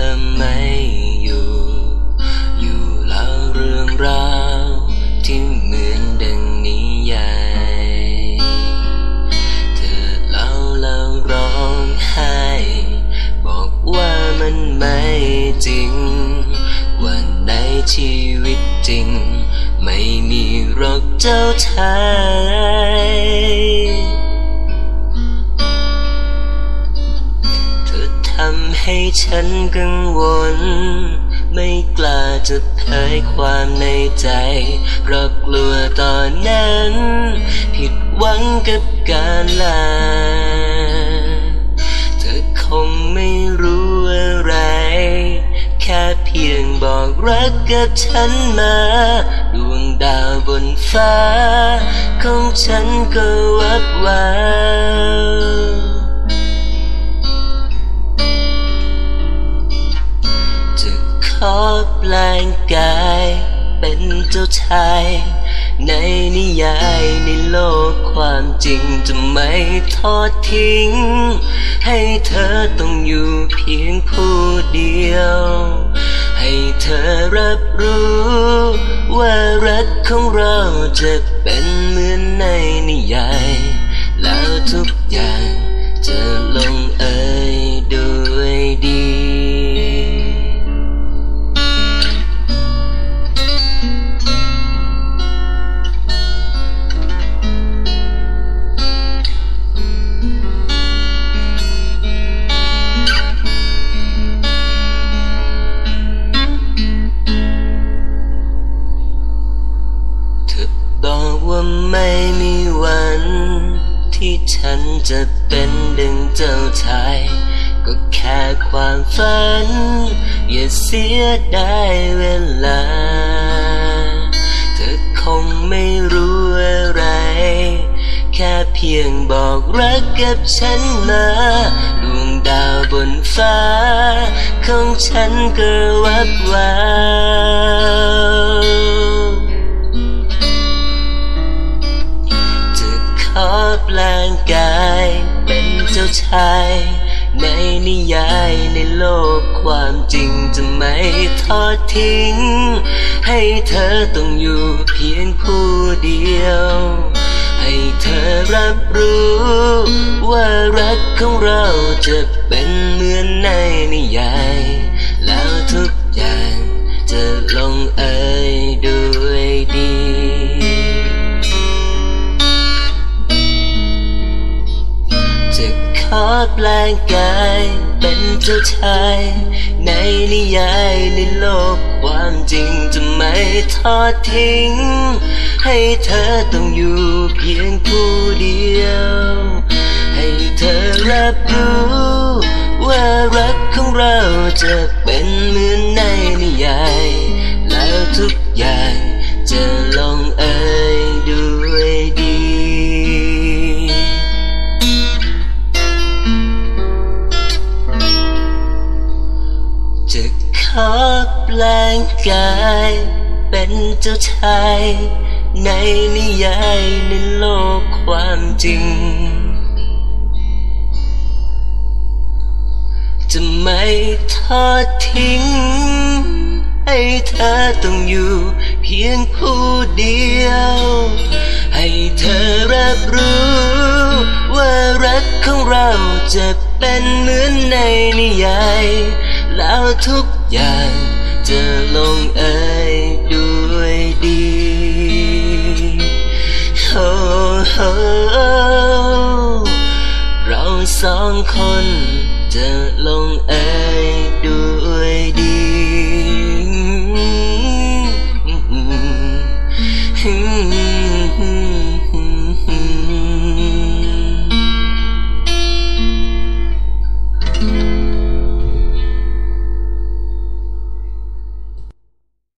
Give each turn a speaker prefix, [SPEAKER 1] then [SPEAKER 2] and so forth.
[SPEAKER 1] ธอไม่อยู่ อยู่แล้วเรื่องราวที่เหมือนดังนิยายเธอเล่าแล้วร้องไห้บอกว่ามันไม่จริง วันในชีวิตจริง ไม่มีหรอกเจ้าชาย ทำให้ฉันกังวล ไม่กล้าจะเผยความในใจ เพราะกลัวตอนนั้น ผิดหวังกับการลา เธอคงไม่รู้อะไร แค่เพียงบอกรักกับฉันมาดวงดาวบนฟ้า ของฉันก็วับวา กายเป็นเจ้าชาย ในนิยายในโลกความจริงจะไม่ทอดทิ้ง ให้เธอต้องอยู่เพียงผู้เดียว ให้เธอรับรู้ ว่ารักของเราจะเป็นเหมือนในนิยาย แล้วทุกอย่างจะลงเอยด้วย ฉันจะเป็นดึงเจ้าชาย ก็แค่ความฝัน อย่าเสียดายเวลา เธอคงไม่รู้อะไร แค่เพียงบอกรักกับฉันมาดวงดาวบนฟ้า ของฉันก็วับวาว จะขอแปลงกายเป็นเจ้าชาย ในนิยายในโลกความจริงจะไม่ทอดทิ้ง ให้เธอต้องอยู่เพียงผู้เดียว ให้เธอรับรู้ ว่ารักของเราจะเป็นเหมือนในนิยาย แล้วทุกอย่างจะลงเอย แปลงกายเป็นเจ้าชาย ในนิยายในโลกความจริงจะไม่ทอดทิ้ง ให้เธอต้องอยู่เพียงผู้เดียว ให้เธอรับรู้ว่ารักของเราจะเป็นเหมือนในนิยาย แล้วทุกอย่างจะลงเอย แปลงกาย เป็นเจ้าชาย ในนิยายในโลกความจริง จะไม่ทอดทิ้ง ให้เธอต้องอยู่เพียงผู้เดียว ให้เธอรับรู้ว่ารักของเราจะเป็นเหมือนในนิยาย แล้วทุกอย่าง จะลงเอยด้วยดีโอ้โหเราสองคนจะลงเอย